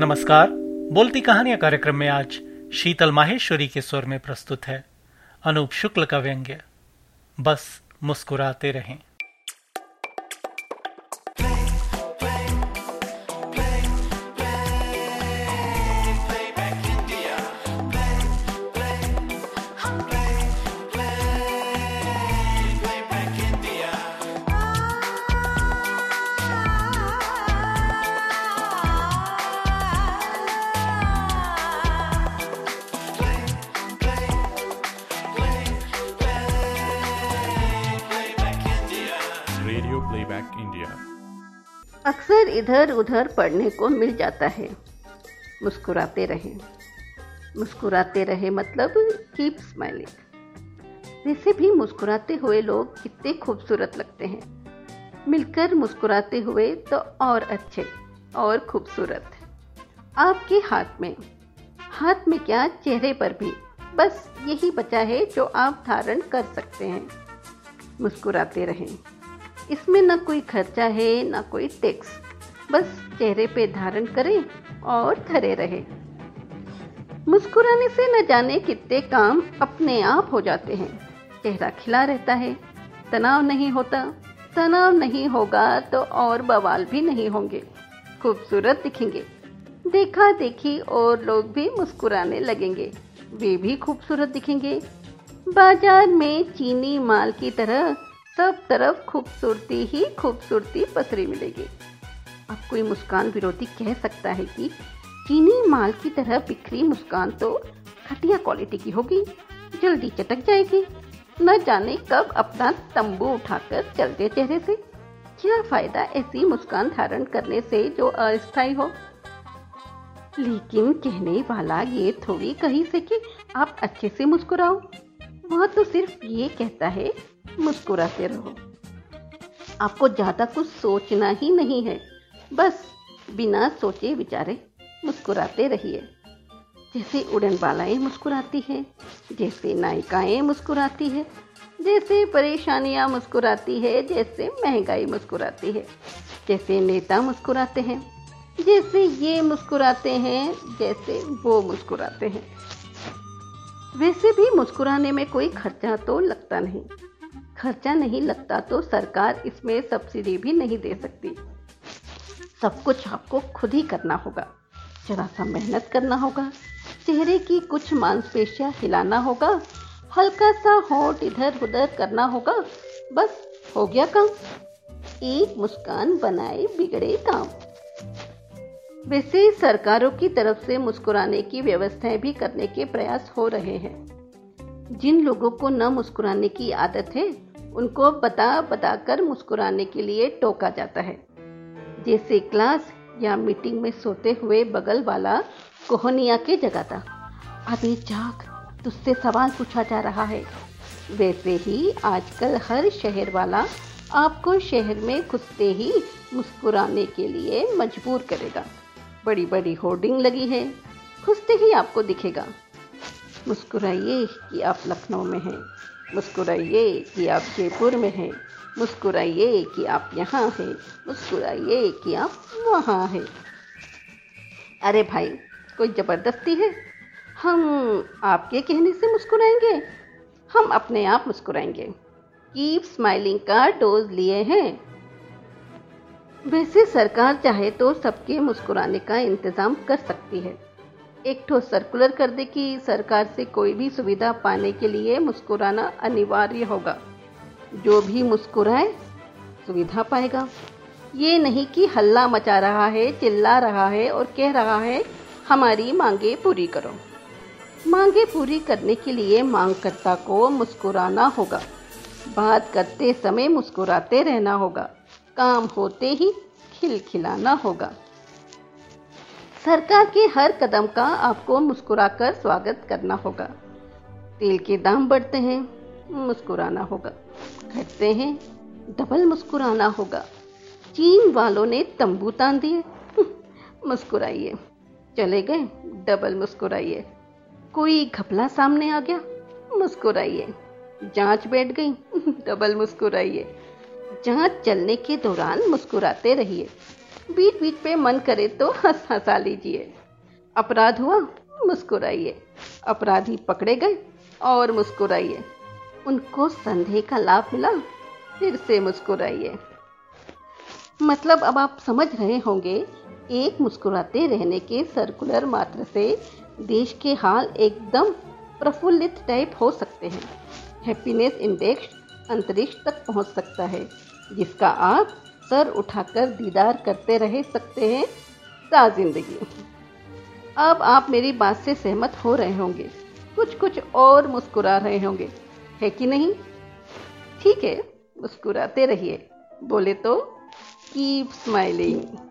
नमस्कार। बोलती कहानियाँ कार्यक्रम में आज शीतल माहेश्वरी के स्वर में प्रस्तुत है। अनूप शुक्ल का व्यंग्य। बस मुस्कुराते रहें। अक्सर इधर उधर पढ़ने को मिल जाता है। मुस्कुराते रहे। मुस्कुराते रहे मतलब कीप स्माइलिंग वैसे भी मुस्कुराते हुए लोग कितने खूबसूरत लगते हैं। मिलकर मुस्कुराते हुए तो और अच्छे, और खूबसूरत। आपके हाथ में। हाथ में क्या? चेहरे पर भी। बस यही बचा है जो आप धारण कर सकते हैं। मुस्कुराते रहें। इसमें ना कोई खर्चा है, ना कोई टैक्स बस चेहरे पे धारण करें और धरे रहे। मुस्कुराने से न जाने कितने काम अपने आप हो जाते हैं। चेहरा खिला रहता है, तनाव नहीं होता। तनाव नहीं होगा तो और बवाल भी नहीं होंगे। खूबसूरत दिखेंगे। देखा देखी और लोग भी मुस्कुराने लगेंगे। वे भी खूबसूरत दिखेंगे। बाज़ार में चीनी माल की तरह सब तरफ़ खूबसूरती ही खूबसूरती पसरी मिलेगी। अब कोई मुस्कान विरोधी कह सकता है कि चीनी माल की तरह बिखरी मुस्कान तो घटिया क्वालिटी की होगी। जल्दी चटक जाएगी। न जाने कब अपना तंबू उठाकर चलते चेहरे से। क्या फ़ायदा ऐसी मुस्कान धारण करने से जो अस्थायी हो? लेकिन कहने वाला ये थोड़ी कही से कि आप अच्छे से मुस्कुराओ। वह तो सिर्फ़ ये कहता है मुस्कुराते रहो। आपको ज़्यादा कुछ सोचना ही नहीं है। बस बिना सोचे विचारे मुस्कुराते रहिए। जैसे उड़न बालाएँ मुस्कुराती है, जैसे नायिकाएँ मुस्कुराती है, जैसे परेशानियाँ मुस्कुराती है, जैसे महँगाई मुस्कुराती है, जैसे नेता मुस्कुराते हैं, जैसे ये मुस्कुराते हैं, जैसे वो मुस्कुराते हैं। वैसे भी मुस्कुराने में कोई खर्चा तो लगता नहीं। खर्चा नहीं लगता तो सरकार इसमें सब्सिडी भी नहीं दे सकती। सब कुछ आपको खुद ही करना होगा। जरा सा मेहनत करना होगा। चेहरे की कुछ मांसपेशियाँ हिलाना होगा। हल्का सा होठ इधर उधर करना होगा। बस, हो गया काम। एक मुस्कान बनाए बिगड़े काम वैसे सरकारों की तरफ़ से मुस्कुराने की व्यवस्थाएँ भी करने के प्रयास हो रहे हैं। जिन लोगों को न मुस्कुराने की आदत है उनको बता बता कर मुस्कुराने के लिए टोका जाता है। जैसे क्लास या मीटिंग में सोते हुए बगल वाला कोहनिया के जगाता। अभी जाग, तुझसे सवाल पूछा जा रहा है। वैसे ही आजकल हर शहर वाला आपको शहर में घुसते ही मुस्कुराने के लिए मजबूर करेगा। बड़ी बड़ी होर्डिंग लगी है। घुसते ही आपको दिखेगा। मुस्कुराइए कि आप लखनऊ में हैं। मुस्कुराइए कि आप जयपुर में हैं। मुस्कुराइए कि आप यहाँ हैं। मुस्कुराइए कि आप वहाँ हैं। अरे भाई, कोई ज़बरदस्ती है? हम आपके कहने से मुस्कुराएँगे? हम अपने आप मुस्कुराएँगे। कीप स्माइलिंग का डोज लिए हैं। वैसे सरकार चाहे तो सबके मुस्कुराने का इंतज़ाम कर सकती है। एक ठो सर्कुलर कर दे कि सरकार से कोई भी सुविधा पाने के लिए मुस्कुराना अनिवार्य होगा। जो भी मुस्कुराए, सुविधा पाएगा। ये नहीं कि हल्ला मचा रहा है, चिल्ला रहा है और कह रहा है, हमारी मांगे पूरी करो। मांगे पूरी करने के लिए मांगकर्ता को मुस्कुराना होगा। बात करते समय मुस्कुराते रहना होगा। काम होते ही खिलखिलाना होगा। सरकार के हर कदम का आपको मुस्कुराकर स्वागत करना होगा। तेल के दाम बढ़ते हैं, मुस्कुराना होगा। घटते हैं, डबल मुस्कुराना होगा। चीन वालों ने तंबू तान दिए। मुस्कुराइए। चले गए, डबल मुस्कुराइए। कोई घपला सामने आ गया, मुस्कुराइए। जाँच बैठ गई, डबल मुस्कुराइए। जाँच चलने के दौरान मुस्कुराते रहिए। बीच बीच पे मन करे तो हंस हंसा लीजिए। अपराध हुआ, मुस्कुराइए। अपराधी पकड़े गए और मुस्कुराइए। उनको संदेह का लाभ मिला, फिर से मुस्कुराइए। मतलब अब आप समझ रहे होंगे, एक मुस्कुराते रहने के सर्कुलर मात्र से देश के हाल एकदम प्रफुल्लित टाइप हो सकते हैं। हैप्पीनेस इंडेक्स अंतरिक्ष तक पहुँच सकता है, जिसका आप सर उठाकर दीदार करते रह सकते हैं ता ज़िंदगी। अब आप मेरी बात से सहमत हो रहे होंगे। कुछ कुछ और मुस्कुरा रहे होंगे। है कि नहीं? ठीक है, मुस्कुराते रहिए। बोले तो कीप स्माइलिंग।